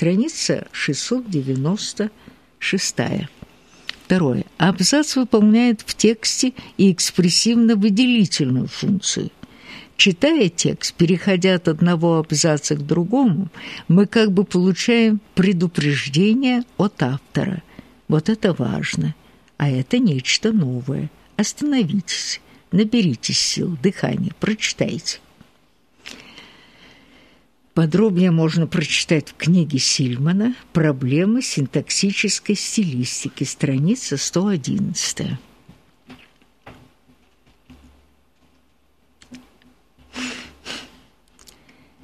страница 696. Второе. Абзац выполняет в тексте и экспрессивно-выделительную функцию. Читая текст, переходя от одного абзаца к другому, мы как бы получаем предупреждение от автора. Вот это важно, а это нечто новое. Остановитесь, наберитесь сил, дыхания, прочитайте. Подробнее можно прочитать в книге Сильмана «Проблемы синтаксической стилистики», страница 111.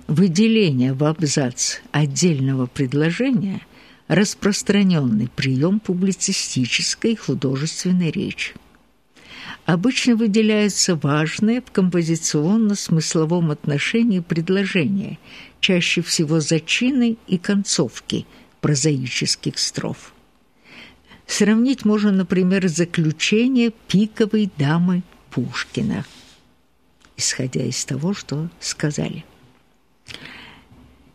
Выделение в абзац отдельного предложения – распространенный прием публицистической художественной речи обычно выделяются важные в композиционно-смысловом отношении предложения, чаще всего зачины и концовки прозаических строф. Сравнить можно, например, заключение «Пиковой дамы» Пушкина, исходя из того, что сказали.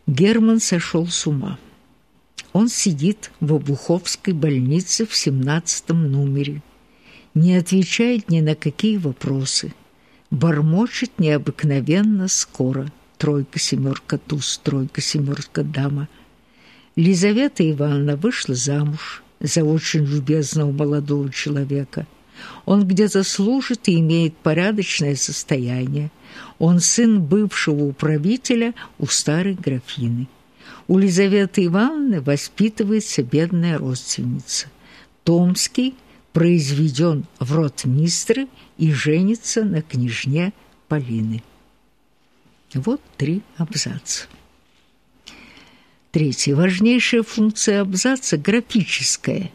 Герман сошел с ума. Он сидит в Обуховской больнице в 17 номере не отвечает ни на какие вопросы, бормочет необыкновенно скоро. Тройка, семерка, туз, тройка, семерка, дама. Лизавета Ивановна вышла замуж за очень любезного молодого человека. Он где-то служит и имеет порядочное состояние. Он сын бывшего управителя у старой графины. У Лизаветы Ивановны воспитывается бедная родственница. Томский – произведен в ротмистры и женится на княжне Полины. Вот три абзаца. Третья важнейшая функция абзаца – графическая,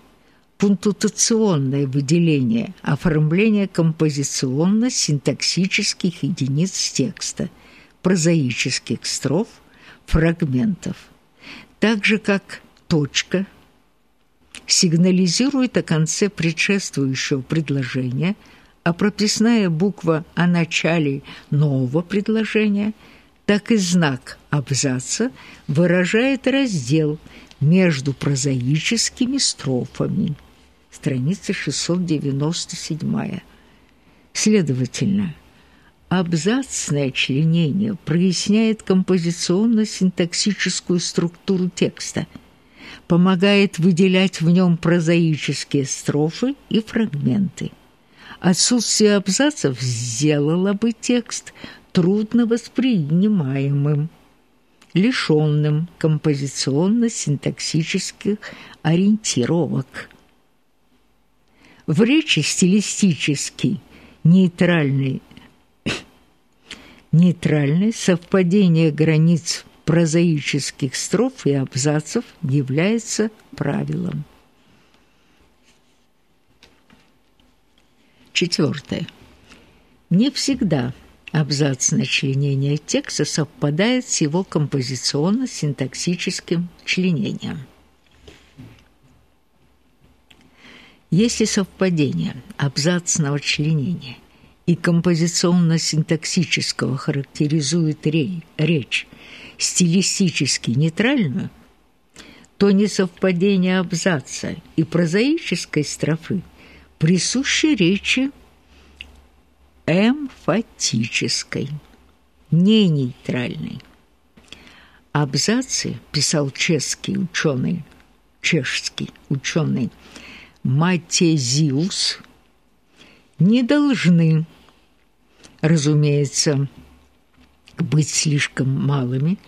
пунктуационное выделение, оформление композиционно-синтаксических единиц текста, прозаических строф, фрагментов, так же как точка – сигнализирует о конце предшествующего предложения, а прописная буква о начале нового предложения, так и знак абзаца выражает раздел между прозаическими строфами. Страница 697. Следовательно, абзацное членение проясняет композиционно-синтаксическую структуру текста – помогает выделять в нем прозаические строфы и фрагменты. Отсутствие абзацев сделало бы текст трудно воспринимаемым, лишённым композиционно-синтаксических ориентировок. В речи стилистически нейтральный нейтральное совпадение границ прозаических строф и абзацев является правилом. Четвертое. Не всегда абзацное членение текста совпадает с его композиционно-синтаксическим членением. Если совпадение абзацного членения и композиционно-синтаксического характеризует речь стилистически нейтральную, то несовпадение абзаца и прозаической строфы присущи речи эмфатической, не нейтральной. Абзацы, писал чешский ученый, чешский ученый Матезиус, не должны, разумеется, быть слишком малыми,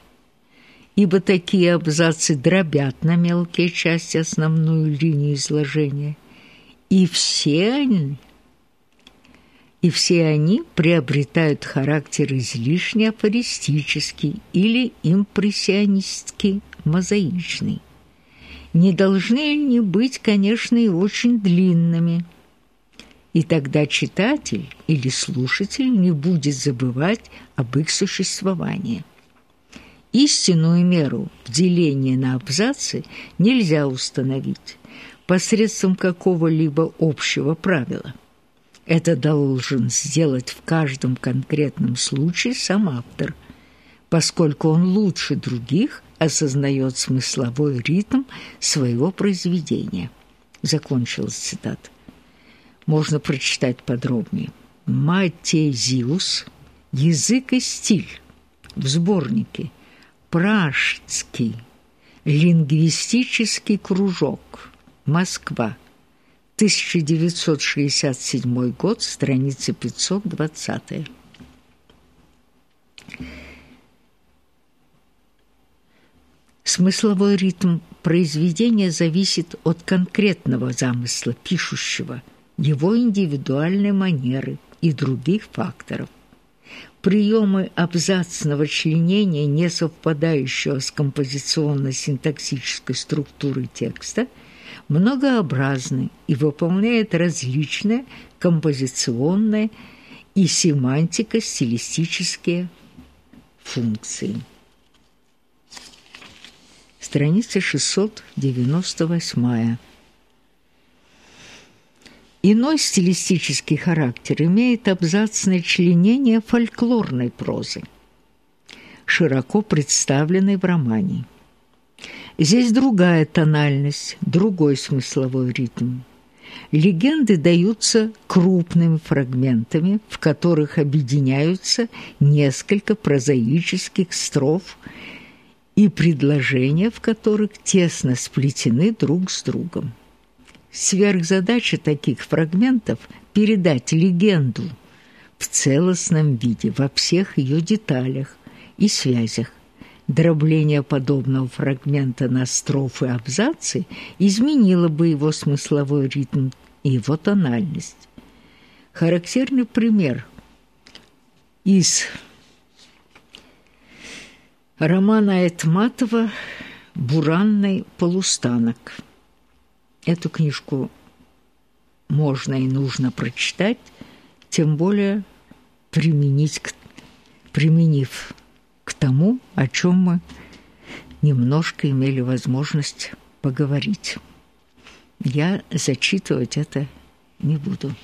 ибо такие абзацы дробят на мелкие части основную линию изложения, и все они и все они приобретают характер излишне афористический или импрессионистский, мозаичный. Не должны они быть, конечно, и очень длинными – и тогда читатель или слушатель не будет забывать об их существовании. Истинную меру деления на абзацы нельзя установить посредством какого-либо общего правила. Это должен сделать в каждом конкретном случае сам автор, поскольку он лучше других осознает смысловой ритм своего произведения. Закончилась цитата. Можно прочитать подробнее. Матезиус «Язык и стиль» в сборнике «Пражский лингвистический кружок. Москва. 1967 год, страница 520. Смысловой ритм произведения зависит от конкретного замысла пишущего, его индивидуальной манеры и других факторов. Приемы абзацного членения, не совпадающего с композиционно-синтаксической структурой текста, многообразны и выполняют различные композиционные и семантико-стилистические функции. Страница 698. Иной стилистический характер имеет абзацное членение фольклорной прозы, широко представленной в романе. Здесь другая тональность, другой смысловой ритм. Легенды даются крупными фрагментами, в которых объединяются несколько прозаических строф и предложения, в которых тесно сплетены друг с другом. Сверхзадача таких фрагментов – передать легенду в целостном виде, во всех ее деталях и связях. Дробление подобного фрагмента на строфы и абзацы изменило бы его смысловой ритм и его тональность. Характерный пример из романа Айтматова «Буранный полустанок». Эту книжку можно и нужно прочитать, тем более применить, применив к тому, о чем мы немножко имели возможность поговорить. Я зачитывать это не буду.